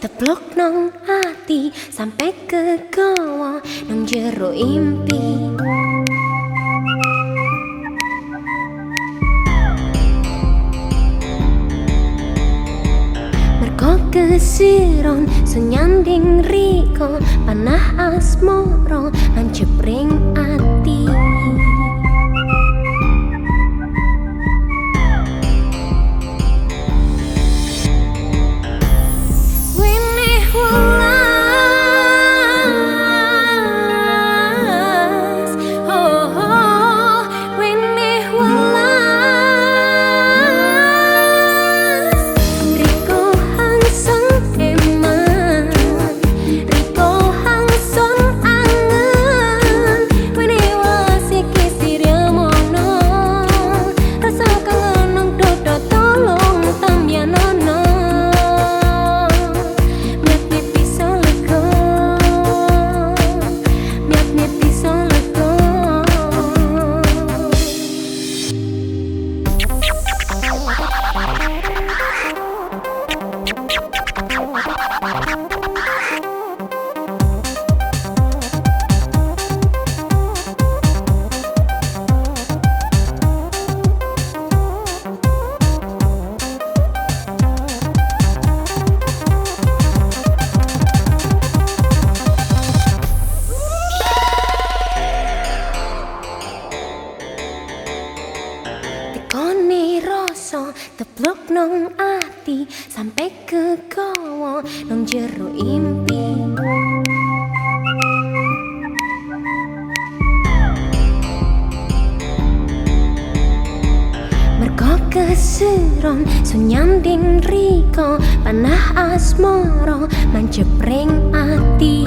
Teplok nang ati sampai ke gawa nang jero impi. Kesiron senyanding riko panah asmoro ancepring ati teplok nong ati sampai ke kawa nong jero impi. Mergo keseron sunyanding riko panah asmoro mancepring ati